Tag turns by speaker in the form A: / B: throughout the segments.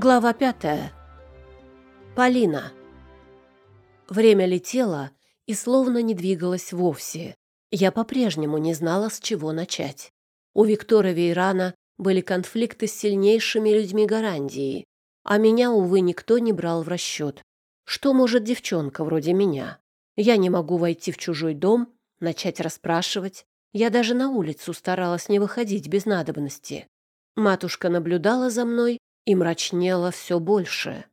A: Глава пятая. Полина. Время летело и словно не двигалось вовсе. Я по-прежнему не знала, с чего начать. У Виктора Вейрана были конфликты с сильнейшими людьми Гарандии, а меня, увы, никто не брал в расчет. Что может девчонка вроде меня? Я не могу войти в чужой дом, начать расспрашивать. Я даже на улицу старалась не выходить без надобности. Матушка наблюдала за мной и мрачнела все больше.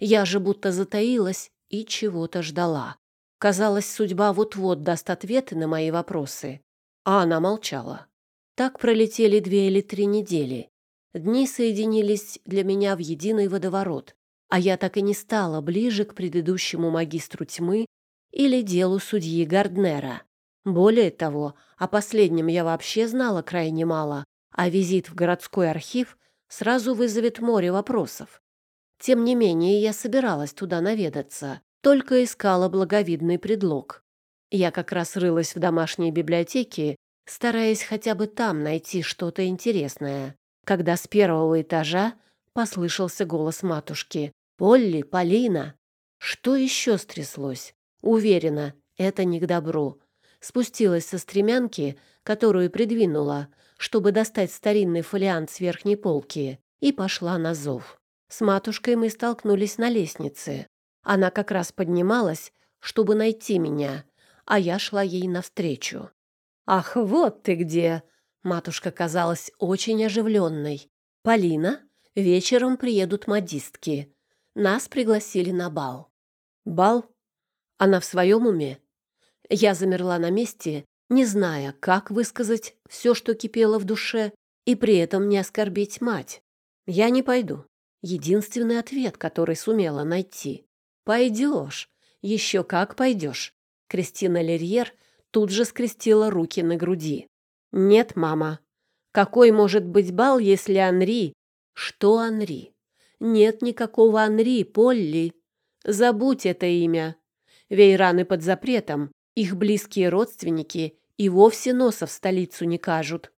A: Я же будто затаилась и чего-то ждала. Казалось, судьба вот-вот даст ответы на мои вопросы, а она молчала. Так пролетели две или три недели. Дни соединились для меня в единый водоворот, а я так и не стала ближе к предыдущему магистру тьмы или делу судьи Гарднера. Более того, о последнем я вообще знала крайне мало, а визит в городской архив сразу вызовет море вопросов. Тем не менее, я собиралась туда наведаться, только искала благовидный предлог. Я как раз рылась в домашней библиотеке, стараясь хотя бы там найти что-то интересное, когда с первого этажа послышался голос матушки. «Полли, Полина!» Что еще стряслось? Уверена, это не к добру. Спустилась со стремянки, которую придвинула, чтобы достать старинный фолиант с верхней полки, и пошла на зов. С матушкой мы столкнулись на лестнице. Она как раз поднималась, чтобы найти меня, а я шла ей навстречу. «Ах, вот ты где!» Матушка казалась очень оживленной. «Полина, вечером приедут модистки. Нас пригласили на бал». «Бал? Она в своем уме?» Я замерла на месте, не зная, как высказать все, что кипело в душе, и при этом не оскорбить мать. «Я не пойду». Единственный ответ, который сумела найти. «Пойдешь. Еще как пойдешь». Кристина Лерьер тут же скрестила руки на груди. «Нет, мама. Какой может быть бал, если Анри...» «Что Анри?» «Нет никакого Анри, Полли. Забудь это имя. Вейраны под запретом. Их близкие родственники и вовсе носа в столицу не кажут.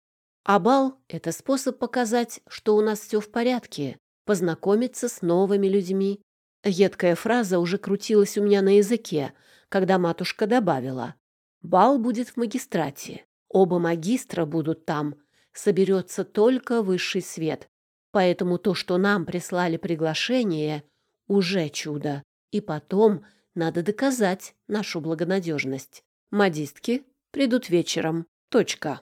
A: А бал — это способ показать, что у нас все в порядке, познакомиться с новыми людьми. Едкая фраза уже крутилась у меня на языке, когда матушка добавила. Бал будет в магистрате. Оба магистра будут там. Соберется только высший свет. Поэтому то, что нам прислали приглашение, уже чудо. И потом надо доказать нашу благонадежность. Модистки Придут вечером. Точка.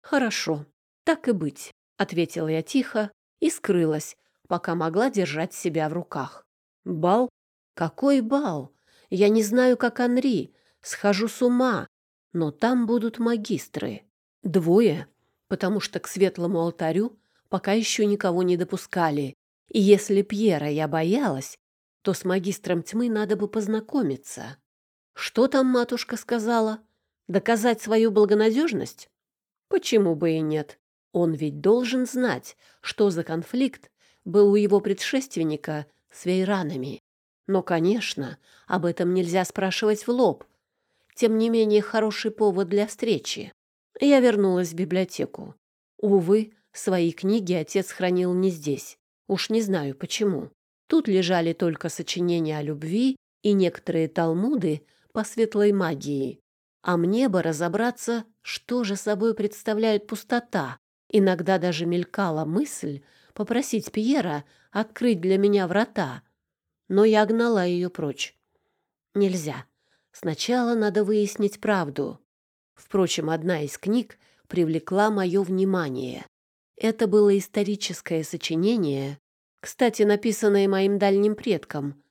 A: Хорошо. Так и быть, ответила я тихо и скрылась, пока могла держать себя в руках. Бал? Какой бал? Я не знаю, как Анри. Схожу с ума. Но там будут магистры. Двое, потому что к светлому алтарю пока еще никого не допускали. И если Пьера я боялась, то с магистром тьмы надо бы познакомиться. Что там матушка сказала? Доказать свою благонадежность? Почему бы и нет? Он ведь должен знать, что за конфликт был у его предшественника с вейранами. Но, конечно, об этом нельзя спрашивать в лоб. Тем не менее, хороший повод для встречи. Я вернулась в библиотеку. Увы, свои книги отец хранил не здесь. Уж не знаю почему. Тут лежали только сочинения о любви и некоторые талмуды по светлой магии. А мне бы разобраться, что же собой представляет пустота. Иногда даже мелькала мысль попросить Пьера открыть для меня врата. Но я гнала ее прочь. Нельзя. Сначала надо выяснить правду. Впрочем, одна из книг привлекла мое внимание. Это было историческое сочинение, кстати, написанное моим дальним предком,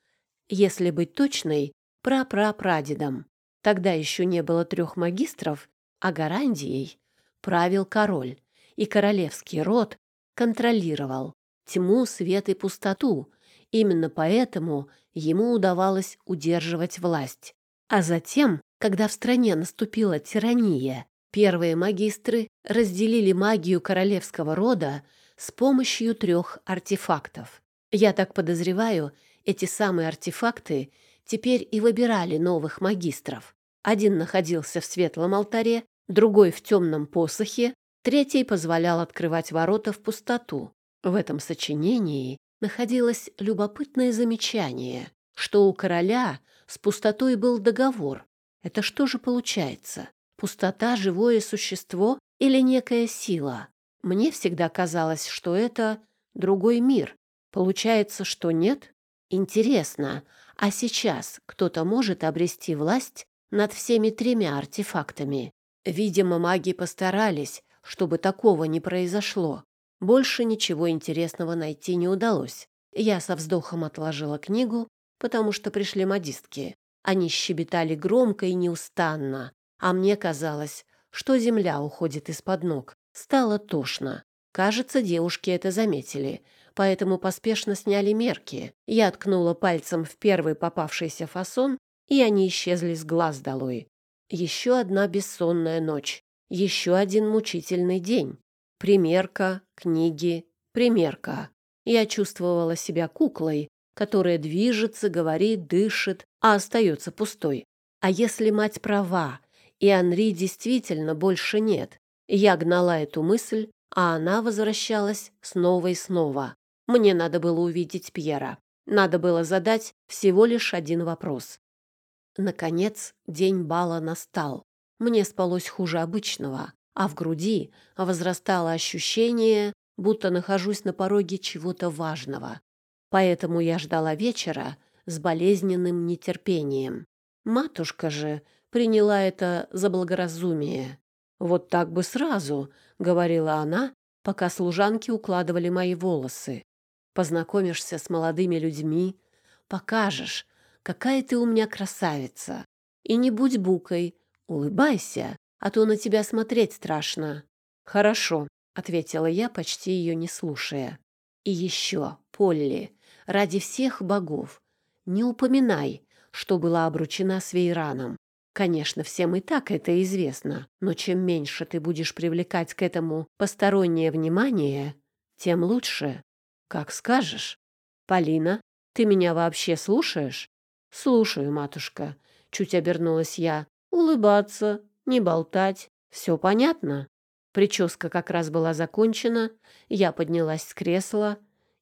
A: если быть точной, прапрапрадедом. Тогда еще не было трех магистров, а Гарандией правил король, и королевский род контролировал тьму, свет и пустоту. Именно поэтому ему удавалось удерживать власть. А затем, когда в стране наступила тирания, первые магистры разделили магию королевского рода с помощью трех артефактов. Я так подозреваю, эти самые артефакты теперь и выбирали новых магистров. Один находился в светлом алтаре, другой в темном посохе, третий позволял открывать ворота в пустоту. В этом сочинении находилось любопытное замечание, что у короля с пустотой был договор. Это что же получается? Пустота — живое существо или некая сила? Мне всегда казалось, что это другой мир. Получается, что нет? Интересно, а сейчас кто-то может обрести власть над всеми тремя артефактами? Видимо, маги постарались, чтобы такого не произошло. Больше ничего интересного найти не удалось. Я со вздохом отложила книгу, потому что пришли модистки. Они щебетали громко и неустанно, а мне казалось, что земля уходит из-под ног. Стало тошно. Кажется, девушки это заметили, поэтому поспешно сняли мерки. Я ткнула пальцем в первый попавшийся фасон, и они исчезли с глаз долой. Еще одна бессонная ночь. Еще один мучительный день. Примерка, книги, примерка. Я чувствовала себя куклой, которая движется, говорит, дышит, а остается пустой. А если мать права, и Анри действительно больше нет? Я гнала эту мысль, а она возвращалась снова и снова. Мне надо было увидеть Пьера. Надо было задать всего лишь один вопрос. Наконец, день бала настал. Мне спалось хуже обычного а в груди возрастало ощущение, будто нахожусь на пороге чего-то важного. Поэтому я ждала вечера с болезненным нетерпением. Матушка же приняла это за благоразумие. «Вот так бы сразу», — говорила она, пока служанки укладывали мои волосы. «Познакомишься с молодыми людьми, покажешь, какая ты у меня красавица. И не будь букой, улыбайся, а то на тебя смотреть страшно». «Хорошо», — ответила я, почти ее не слушая. «И еще, Полли, ради всех богов, не упоминай, что была обручена с Вейраном. Конечно, всем и так это известно, но чем меньше ты будешь привлекать к этому постороннее внимание, тем лучше. Как скажешь. Полина, ты меня вообще слушаешь? Слушаю, матушка. Чуть обернулась я. Улыбаться, не болтать. Все понятно?» Прическа как раз была закончена, я поднялась с кресла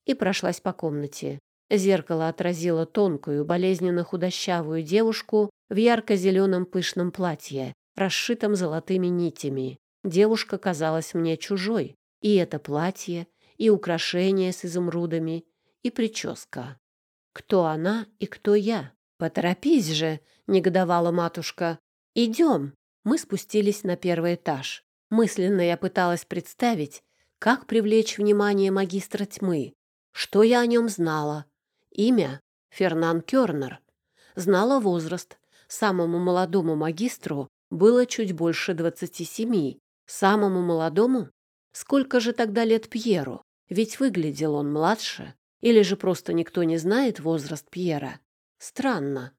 A: и прошлась по комнате. Зеркало отразило тонкую, болезненно худощавую девушку в ярко-зеленом пышном платье, расшитом золотыми нитями. Девушка казалась мне чужой. И это платье, и украшения с изумрудами, и прическа. Кто она и кто я? «Поторопись же!» — негодовала матушка. «Идем!» мы спустились на первый этаж. Мысленно я пыталась представить, как привлечь внимание магистра тьмы. Что я о нем знала? Имя — Фернан Кёрнер. Знала возраст. Самому молодому магистру было чуть больше двадцати семи. Самому молодому? Сколько же тогда лет Пьеру? Ведь выглядел он младше. Или же просто никто не знает возраст Пьера? Странно.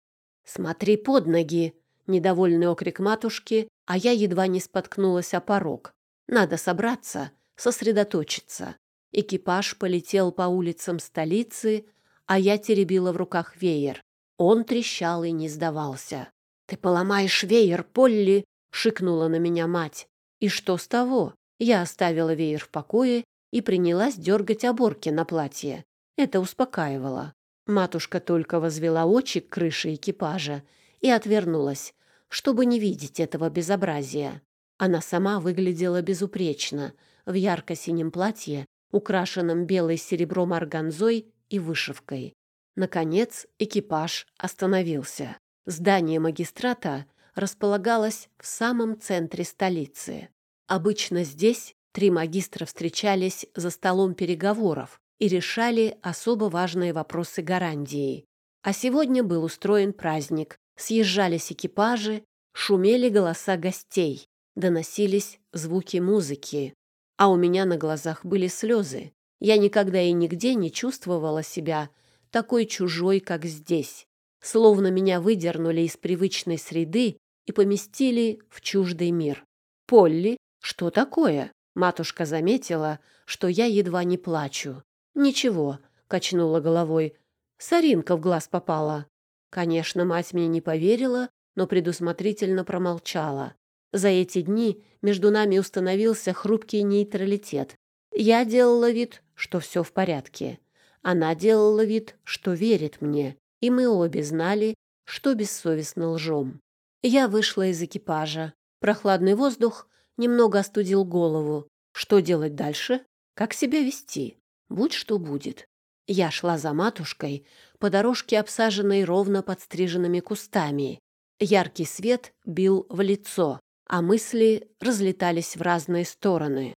A: «Смотри под ноги!» Недовольный окрик матушки, а я едва не споткнулась о порог. Надо собраться, сосредоточиться. Экипаж полетел по улицам столицы, а я теребила в руках веер. Он трещал и не сдавался. «Ты поломаешь веер, Полли!» — шикнула на меня мать. И что с того? Я оставила веер в покое и принялась дергать оборки на платье. Это успокаивало. Матушка только возвела очи к крыше экипажа и отвернулась, чтобы не видеть этого безобразия. Она сама выглядела безупречно, в ярко-синем платье, украшенном белой серебром органзой и вышивкой. Наконец экипаж остановился. Здание магистрата располагалось в самом центре столицы. Обычно здесь три магистра встречались за столом переговоров и решали особо важные вопросы гарантии. А сегодня был устроен праздник, Съезжались экипажи, шумели голоса гостей, доносились звуки музыки. А у меня на глазах были слезы. Я никогда и нигде не чувствовала себя такой чужой, как здесь. Словно меня выдернули из привычной среды и поместили в чуждый мир. «Полли, что такое?» Матушка заметила, что я едва не плачу. «Ничего», — качнула головой. «Соринка в глаз попала». Конечно, мать мне не поверила, но предусмотрительно промолчала. За эти дни между нами установился хрупкий нейтралитет. Я делала вид, что все в порядке. Она делала вид, что верит мне, и мы обе знали, что бессовестно лжем. Я вышла из экипажа. Прохладный воздух немного остудил голову. Что делать дальше? Как себя вести? Будь что будет. Я шла за матушкой по дорожке, обсаженной ровно подстриженными кустами. Яркий свет бил в лицо, а мысли разлетались в разные стороны.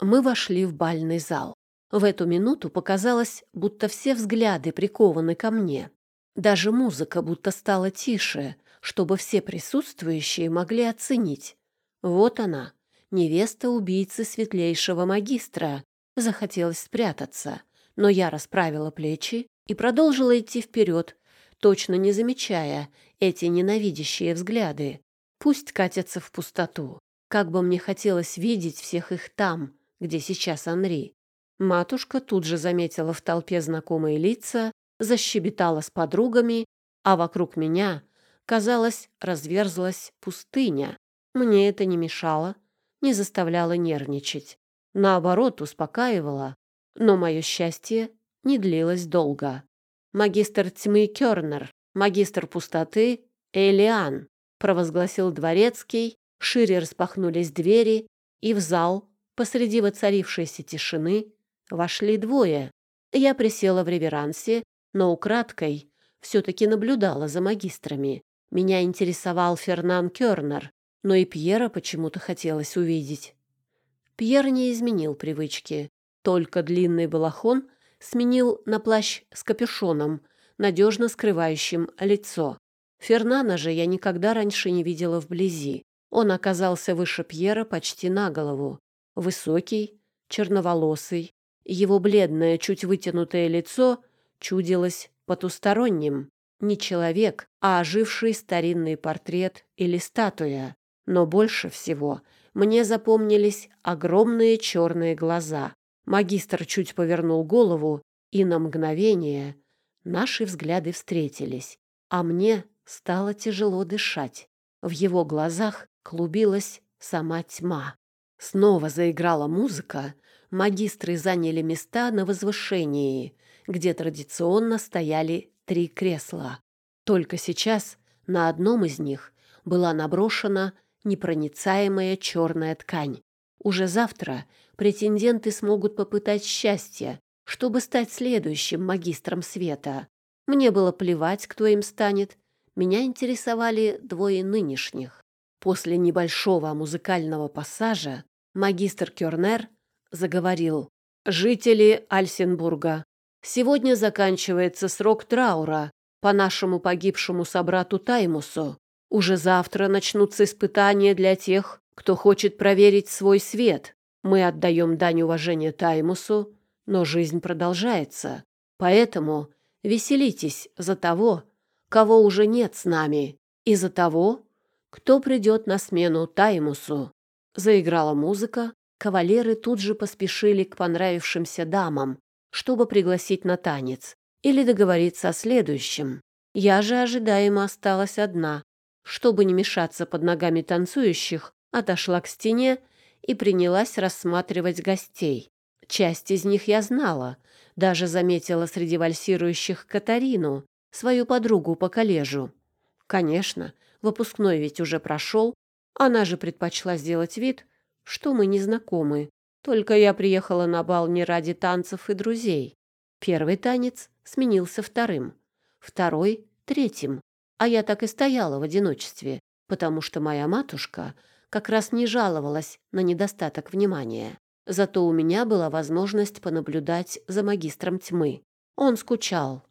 A: Мы вошли в бальный зал. В эту минуту показалось, будто все взгляды прикованы ко мне. Даже музыка будто стала тише, чтобы все присутствующие могли оценить. Вот она, невеста убийцы светлейшего магистра. Захотелось спрятаться, но я расправила плечи и продолжила идти вперед, точно не замечая эти ненавидящие взгляды. Пусть катятся в пустоту. Как бы мне хотелось видеть всех их там, где сейчас Анри. Матушка тут же заметила в толпе знакомые лица, защебетала с подругами, а вокруг меня, казалось, разверзлась пустыня. Мне это не мешало, не заставляло нервничать. Наоборот, успокаивало. Но мое счастье не длилось долго. Магистр тьмы Кёрнер, магистр пустоты Элиан, провозгласил дворецкий, шире распахнулись двери, и в зал, посреди воцарившейся тишины, вошли двое. Я присела в реверансе, но украдкой все-таки наблюдала за магистрами. Меня интересовал Фернан Кёрнер, но и Пьера почему-то хотелось увидеть. Пьер не изменил привычки, только длинный балахон сменил на плащ с капюшоном, надежно скрывающим лицо. Фернана же я никогда раньше не видела вблизи. Он оказался выше Пьера почти на голову. Высокий, черноволосый. Его бледное, чуть вытянутое лицо чудилось потусторонним. Не человек, а оживший старинный портрет или статуя. Но больше всего мне запомнились огромные черные глаза, Магистр чуть повернул голову, и на мгновение наши взгляды встретились, а мне стало тяжело дышать. В его глазах клубилась сама тьма. Снова заиграла музыка, магистры заняли места на возвышении, где традиционно стояли три кресла. Только сейчас на одном из них была наброшена непроницаемая черная ткань. Уже завтра претенденты смогут попытать счастье, чтобы стать следующим магистром света. Мне было плевать, кто им станет. Меня интересовали двое нынешних. После небольшого музыкального пассажа магистр Кёрнер заговорил. «Жители Альсенбурга, сегодня заканчивается срок траура по нашему погибшему собрату Таймусу. Уже завтра начнутся испытания для тех, кто хочет проверить свой свет. Мы отдаем дань уважения Таймусу, но жизнь продолжается. Поэтому веселитесь за того, кого уже нет с нами, и за того, кто придет на смену Таймусу. Заиграла музыка, кавалеры тут же поспешили к понравившимся дамам, чтобы пригласить на танец или договориться о следующем. Я же ожидаемо осталась одна. Чтобы не мешаться под ногами танцующих, отошла к стене и принялась рассматривать гостей. Часть из них я знала, даже заметила среди вальсирующих Катарину, свою подругу по коллежу. Конечно, выпускной ведь уже прошел, она же предпочла сделать вид, что мы не знакомы. Только я приехала на бал не ради танцев и друзей. Первый танец сменился вторым, второй — третьим, а я так и стояла в одиночестве, потому что моя матушка — как раз не жаловалась на недостаток внимания. Зато у меня была возможность понаблюдать за магистром тьмы. Он скучал.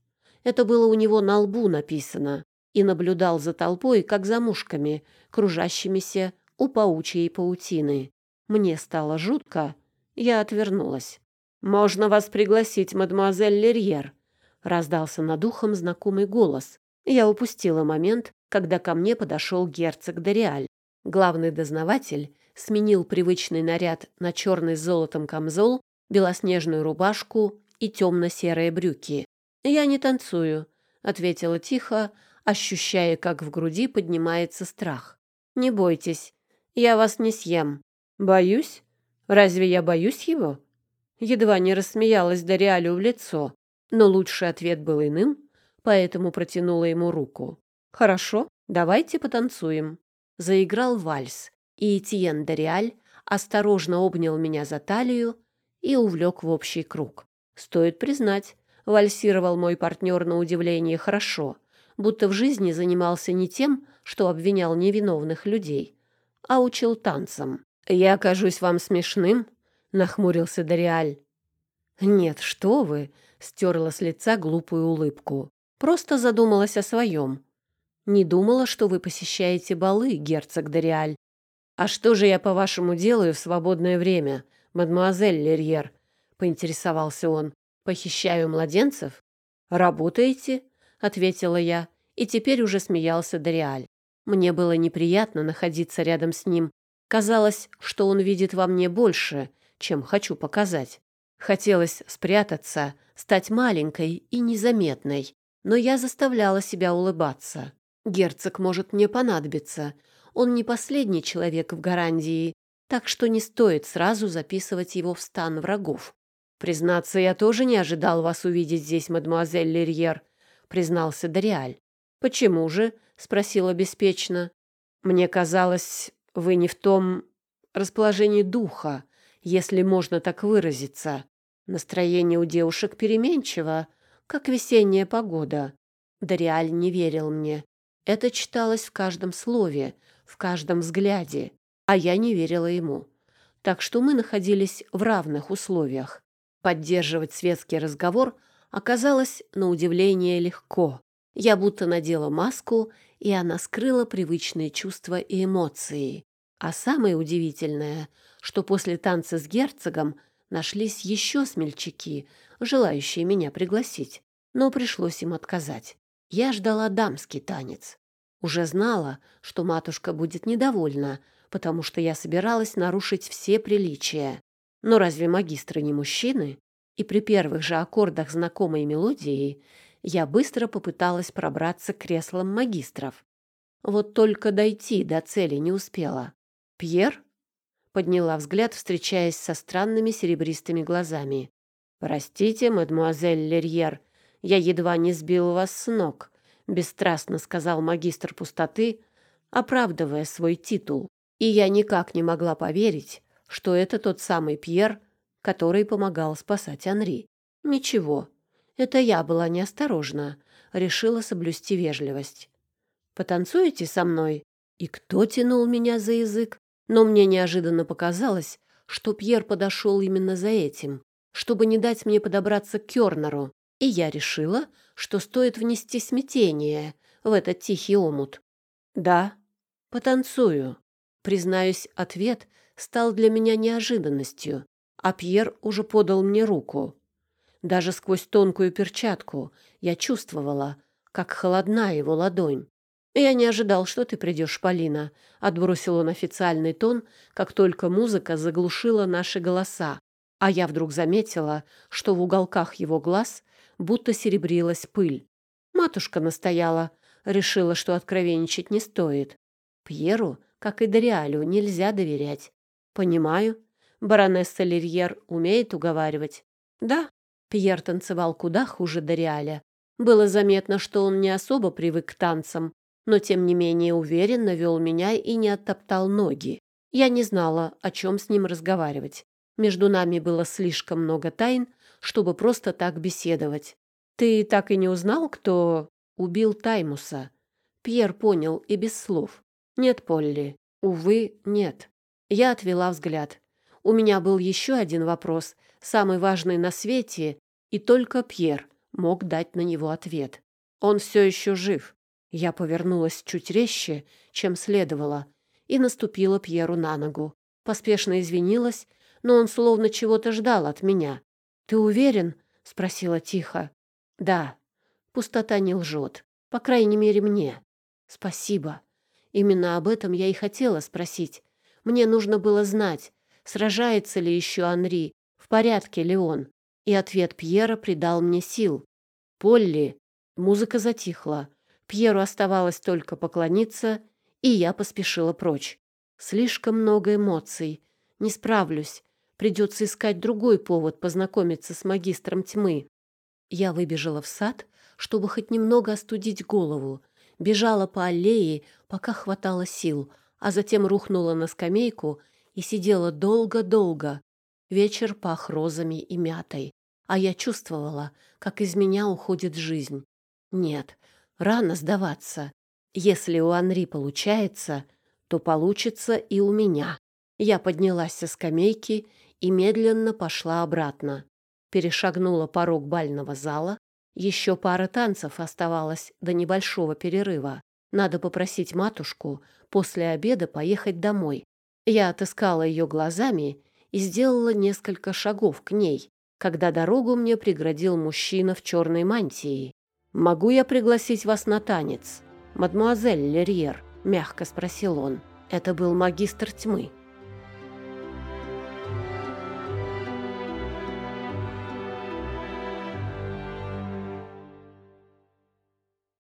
A: Это было у него на лбу написано. И наблюдал за толпой, как за мушками, кружащимися у паучьей паутины. Мне стало жутко. Я отвернулась. «Можно вас пригласить, мадемуазель Лерьер?» Раздался над ухом знакомый голос. Я упустила момент, когда ко мне подошел герцог Дориаль. Главный дознаватель сменил привычный наряд на черный с золотом камзол, белоснежную рубашку и темно-серые брюки. «Я не танцую», — ответила тихо, ощущая, как в груди поднимается страх. «Не бойтесь, я вас не съем». «Боюсь? Разве я боюсь его?» Едва не рассмеялась Дориалю в лицо. Но лучший ответ был иным, поэтому протянула ему руку. «Хорошо, давайте потанцуем». Заиграл вальс, и Этьен Дориаль осторожно обнял меня за талию и увлек в общий круг. Стоит признать, вальсировал мой партнер на удивление хорошо, будто в жизни занимался не тем, что обвинял невиновных людей, а учил танцам. «Я кажусь вам смешным?» — нахмурился Дориаль. «Нет, что вы!» — стерла с лица глупую улыбку. «Просто задумалась о своем. Не думала, что вы посещаете балы, герцог Дориаль. А что же я, по-вашему, делаю в свободное время, мадемуазель Лерьер?» — поинтересовался он. «Похищаю младенцев?» «Работаете?» — ответила я, и теперь уже смеялся Дориаль. Мне было неприятно находиться рядом с ним. Казалось, что он видит во мне больше, чем хочу показать. Хотелось спрятаться, стать маленькой и незаметной, но я заставляла себя улыбаться. Герцог может мне понадобиться. Он не последний человек в Гарандии, так что не стоит сразу записывать его в стан врагов. «Признаться, я тоже не ожидал вас увидеть здесь, мадемуазель Лерьер», — признался Дориаль. «Почему же?» — спросила беспечно. «Мне казалось, вы не в том расположении духа, если можно так выразиться. Настроение у девушек переменчиво, как весенняя погода». Дориаль не верил мне. Это читалось в каждом слове, в каждом взгляде, а я не верила ему. Так что мы находились в равных условиях. Поддерживать светский разговор оказалось на удивление легко. Я будто надела маску, и она скрыла привычные чувства и эмоции. А самое удивительное, что после танца с герцогом нашлись еще смельчаки, желающие меня пригласить, но пришлось им отказать. Я ждала дамский танец. Уже знала, что матушка будет недовольна, потому что я собиралась нарушить все приличия. Но разве магистры не мужчины? И при первых же аккордах знакомой мелодии я быстро попыталась пробраться к креслам магистров. Вот только дойти до цели не успела. «Пьер?» — подняла взгляд, встречаясь со странными серебристыми глазами. «Простите, мадемуазель Лерьер, я едва не сбил вас с ног», — бесстрастно сказал магистр пустоты, оправдывая свой титул. И я никак не могла поверить, что это тот самый Пьер, который помогал спасать Анри. Ничего, это я была неосторожна, решила соблюсти вежливость. «Потанцуете со мной?» И кто тянул меня за язык? Но мне неожиданно показалось, что Пьер подошел именно за этим, чтобы не дать мне подобраться к Кёрнеру, и я решила, что стоит внести смятение в этот тихий омут. «Да, потанцую». Признаюсь, ответ стал для меня неожиданностью, а Пьер уже подал мне руку. Даже сквозь тонкую перчатку я чувствовала, как холодна его ладонь. «Я не ожидал, что ты придешь, Полина», — отбросил он официальный тон, как только музыка заглушила наши голоса. А я вдруг заметила, что в уголках его глаз будто серебрилась пыль. Матушка настояла, решила, что откровенничать не стоит. Пьеру, как и Дориалю, нельзя доверять. Понимаю, баронесса Лерьер умеет уговаривать. Да, Пьер танцевал куда хуже Дориаля. Было заметно, что он не особо привык к танцам, но тем не менее уверенно вел меня и не оттоптал ноги. Я не знала, о чем с ним разговаривать. Между нами было слишком много тайн, чтобы просто так беседовать. «Ты так и не узнал, кто убил Таймуса?» Пьер понял и без слов. «Нет, Полли. Увы, нет». Я отвела взгляд. У меня был еще один вопрос, самый важный на свете, и только Пьер мог дать на него ответ. Он все еще жив. Я повернулась чуть резче, чем следовало, и наступила Пьеру на ногу. Поспешно извинилась, но он словно чего-то ждал от меня. «Ты уверен?» — спросила тихо. «Да. Пустота не лжет. По крайней мере, мне. Спасибо. Именно об этом я и хотела спросить. Мне нужно было знать, сражается ли еще Анри, в порядке ли он. И ответ Пьера придал мне сил. «Полли!» Музыка затихла. Пьеру оставалось только поклониться, и я поспешила прочь. Слишком много эмоций. Не справлюсь. Придется искать другой повод познакомиться с магистром тьмы. Я выбежала в сад, чтобы хоть немного остудить голову, бежала по аллее, пока хватало сил, а затем рухнула на скамейку и сидела долго-долго. Вечер пах розами и мятой, а я чувствовала, как из меня уходит жизнь. Нет, рано сдаваться. Если у Анри получается, то получится и у меня. Я поднялась со скамейки и медленно пошла обратно. Перешагнула порог бального зала. Еще пара танцев оставалось до небольшого перерыва. Надо попросить матушку после обеда поехать домой. Я отыскала ее глазами и сделала несколько шагов к ней, когда дорогу мне преградил мужчина в черной мантии. «Могу я пригласить вас на танец, мадмуазель Лерьер?» — мягко спросил он. Это был магистр тьмы.